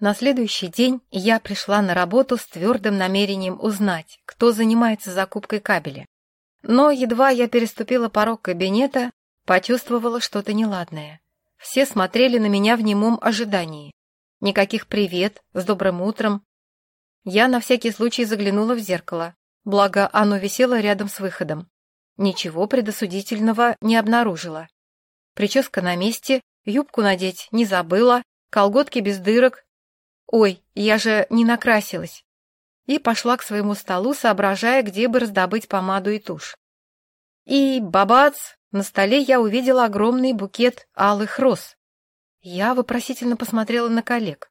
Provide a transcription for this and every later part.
На следующий день я пришла на работу с твердым намерением узнать, кто занимается закупкой кабеля. Но едва я переступила порог кабинета, почувствовала что-то неладное. Все смотрели на меня в немом ожидании. Никаких привет, с добрым утром. Я на всякий случай заглянула в зеркало, благо оно висело рядом с выходом. Ничего предосудительного не обнаружила. Прическа на месте, юбку надеть не забыла, колготки без дырок. Ой, я же не накрасилась. И пошла к своему столу, соображая, где бы раздобыть помаду и тушь. И бабац, на столе я увидела огромный букет алых роз. Я вопросительно посмотрела на коллег.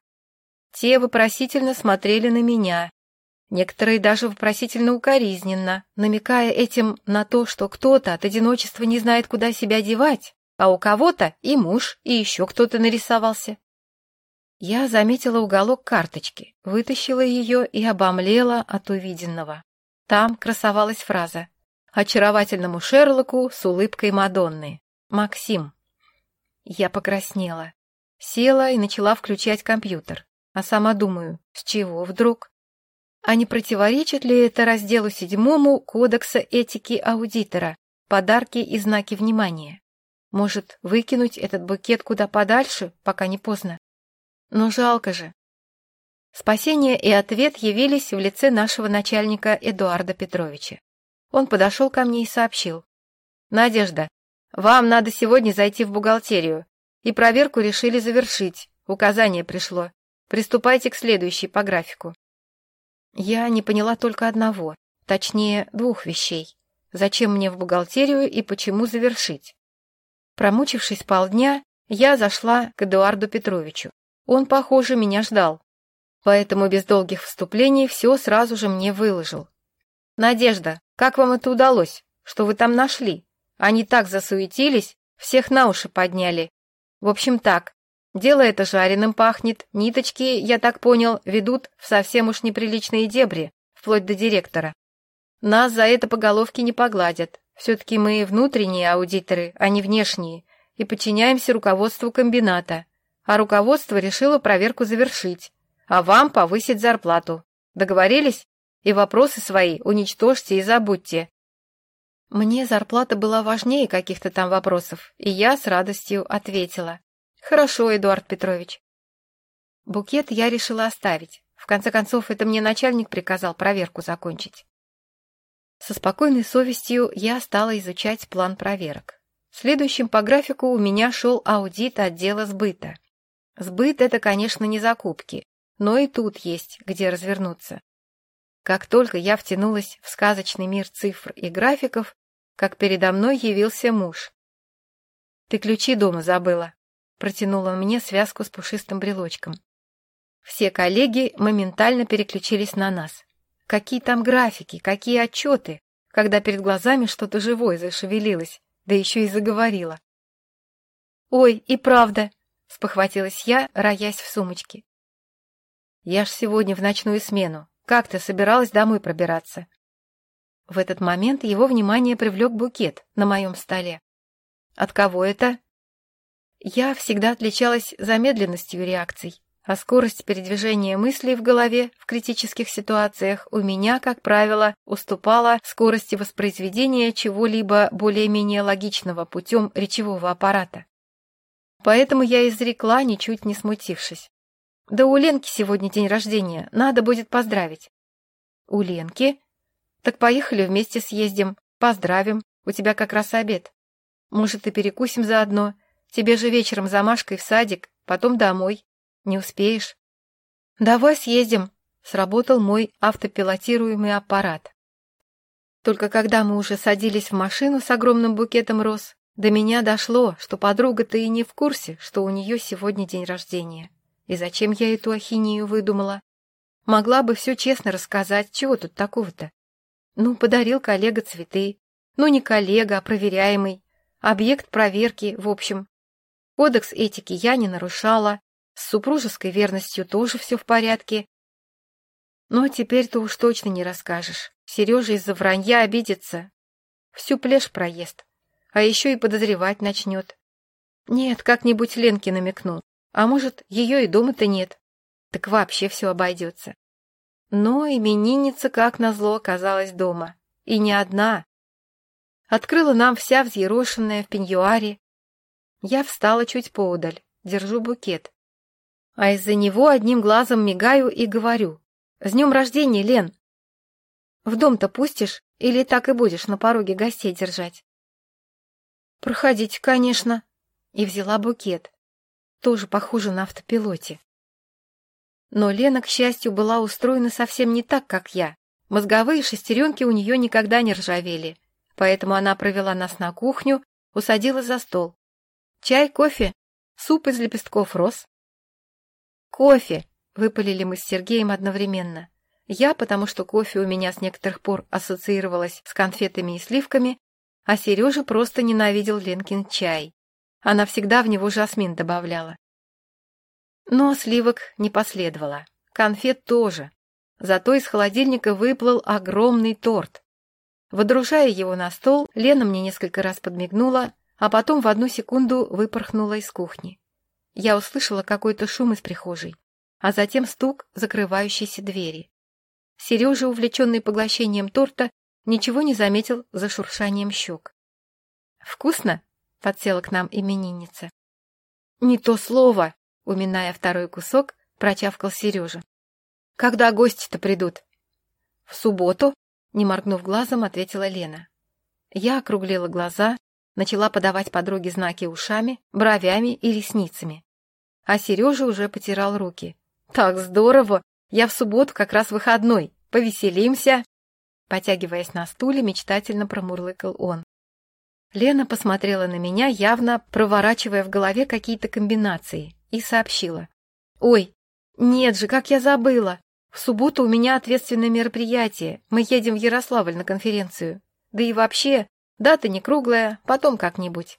Те вопросительно смотрели на меня. Некоторые даже вопросительно укоризненно, намекая этим на то, что кто-то от одиночества не знает, куда себя девать, а у кого-то и муж, и еще кто-то нарисовался. Я заметила уголок карточки, вытащила ее и обомлела от увиденного. Там красовалась фраза очаровательному Шерлоку с улыбкой Мадонны. Максим. Я покраснела. Села и начала включать компьютер. А сама думаю, с чего вдруг? А не противоречит ли это разделу седьмому Кодекса этики аудитора «Подарки и знаки внимания»? Может, выкинуть этот букет куда подальше, пока не поздно? Но жалко же. Спасение и ответ явились в лице нашего начальника Эдуарда Петровича. Он подошел ко мне и сообщил. «Надежда, вам надо сегодня зайти в бухгалтерию. И проверку решили завершить. Указание пришло. Приступайте к следующей по графику». Я не поняла только одного, точнее, двух вещей. Зачем мне в бухгалтерию и почему завершить? Промучившись полдня, я зашла к Эдуарду Петровичу. Он, похоже, меня ждал. Поэтому без долгих вступлений все сразу же мне выложил. «Надежда, как вам это удалось? Что вы там нашли? Они так засуетились, всех на уши подняли. В общем так, дело это жареным пахнет, ниточки, я так понял, ведут в совсем уж неприличные дебри, вплоть до директора. Нас за это по головке не погладят. Все-таки мы внутренние аудиторы, а не внешние, и подчиняемся руководству комбината. А руководство решило проверку завершить, а вам повысить зарплату. Договорились? и вопросы свои уничтожьте и забудьте. Мне зарплата была важнее каких-то там вопросов, и я с радостью ответила. Хорошо, Эдуард Петрович. Букет я решила оставить. В конце концов, это мне начальник приказал проверку закончить. Со спокойной совестью я стала изучать план проверок. Следующим по графику у меня шел аудит отдела сбыта. Сбыт — это, конечно, не закупки, но и тут есть где развернуться. Как только я втянулась в сказочный мир цифр и графиков, как передо мной явился муж. «Ты ключи дома забыла», — протянул он мне связку с пушистым брелочком. Все коллеги моментально переключились на нас. Какие там графики, какие отчеты, когда перед глазами что-то живое зашевелилось, да еще и заговорило. «Ой, и правда!» — спохватилась я, роясь в сумочке. «Я ж сегодня в ночную смену, как ты собиралась домой пробираться?» В этот момент его внимание привлек букет на моем столе. «От кого это?» Я всегда отличалась замедленностью реакций, а скорость передвижения мыслей в голове в критических ситуациях у меня, как правило, уступала скорости воспроизведения чего-либо более-менее логичного путем речевого аппарата. Поэтому я изрекла, ничуть не смутившись. Да у Ленки сегодня день рождения, надо будет поздравить. У Ленки? Так поехали вместе съездим, поздравим, у тебя как раз обед. Может, и перекусим заодно. Тебе же вечером за Машкой в садик, потом домой. Не успеешь? Давай съездим, сработал мой автопилотируемый аппарат. Только когда мы уже садились в машину с огромным букетом роз, до меня дошло, что подруга-то и не в курсе, что у нее сегодня день рождения. И зачем я эту ахинею выдумала? Могла бы все честно рассказать, чего тут такого-то? Ну, подарил коллега цветы. Ну, не коллега, а проверяемый. Объект проверки, в общем. Кодекс этики я не нарушала. С супружеской верностью тоже все в порядке. Но теперь-то уж точно не расскажешь. Сережа из-за вранья обидится. Всю плешь проест. А еще и подозревать начнет. Нет, как-нибудь Ленке намекну. А может, ее и дома-то нет. так вообще все обойдется. Но именинница, как назло, оказалась дома. И не одна. Открыла нам вся взъерошенная в пеньюаре. Я встала чуть поудаль, держу букет. А из-за него одним глазом мигаю и говорю. «С днем рождения, Лен!» «В дом-то пустишь или так и будешь на пороге гостей держать?» «Проходите, конечно!» И взяла букет. Тоже похоже на автопилоте. Но Лена, к счастью, была устроена совсем не так, как я. Мозговые шестеренки у нее никогда не ржавели, поэтому она провела нас на кухню, усадила за стол. Чай, кофе, суп из лепестков роз. Кофе, выпалили мы с Сергеем одновременно. Я, потому что кофе у меня с некоторых пор ассоциировалось с конфетами и сливками, а Сережа просто ненавидел Ленкин чай. Она всегда в него жасмин добавляла. Но сливок не последовало. Конфет тоже. Зато из холодильника выплыл огромный торт. Водружая его на стол, Лена мне несколько раз подмигнула, а потом в одну секунду выпорхнула из кухни. Я услышала какой-то шум из прихожей, а затем стук закрывающейся двери. Сережа, увлеченный поглощением торта, ничего не заметил за шуршанием щек. «Вкусно?» — подсела к нам именинница. «Не то слово!» Уминая второй кусок, прочавкал Сережа. «Когда гости-то придут?» «В субботу», — не моргнув глазом, ответила Лена. Я округлила глаза, начала подавать подруге знаки ушами, бровями и ресницами. А Сережа уже потирал руки. «Так здорово! Я в субботу как раз выходной. Повеселимся!» Потягиваясь на стуле, мечтательно промурлыкал он. Лена посмотрела на меня, явно проворачивая в голове какие-то комбинации и сообщила. «Ой, нет же, как я забыла! В субботу у меня ответственное мероприятие. Мы едем в Ярославль на конференцию. Да и вообще, дата не круглая, потом как-нибудь».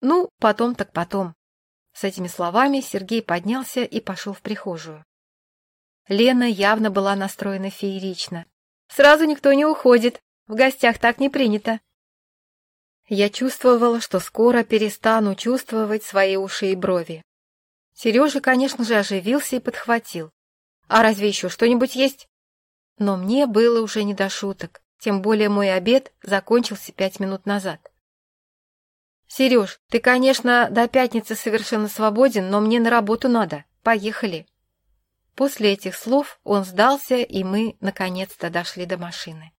«Ну, потом так потом». С этими словами Сергей поднялся и пошел в прихожую. Лена явно была настроена феерично. «Сразу никто не уходит. В гостях так не принято». Я чувствовала, что скоро перестану чувствовать свои уши и брови. Сережа, конечно же, оживился и подхватил. «А разве еще что-нибудь есть?» Но мне было уже не до шуток, тем более мой обед закончился пять минут назад. «Сереж, ты, конечно, до пятницы совершенно свободен, но мне на работу надо. Поехали». После этих слов он сдался, и мы, наконец-то, дошли до машины.